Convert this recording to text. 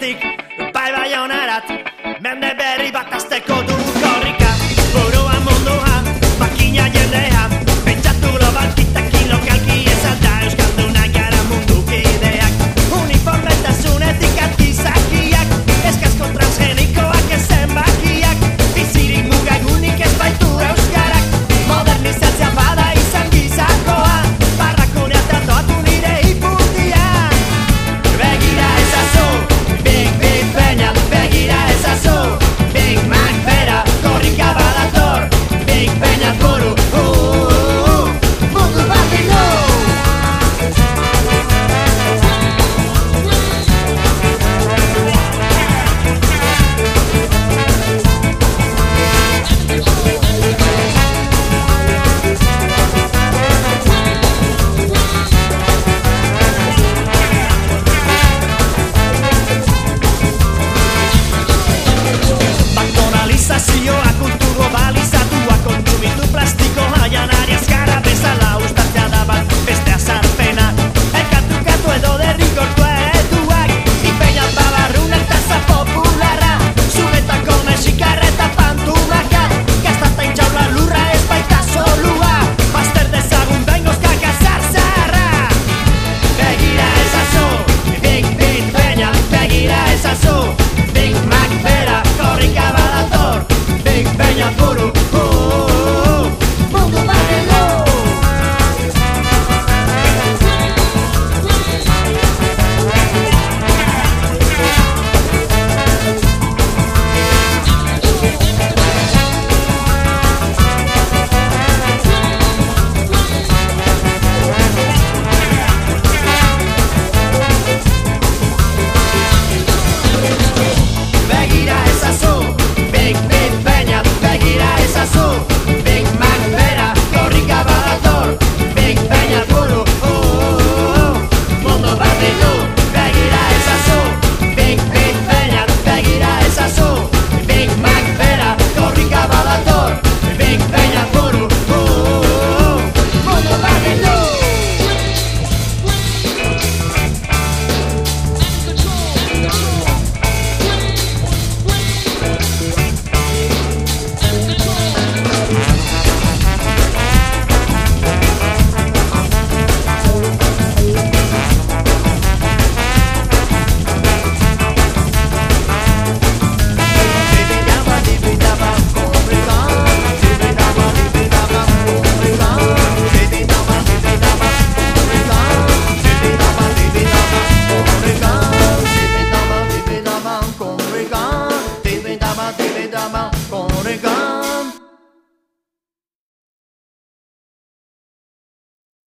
bertik, bai bai honarat, mende berri bat azteko du.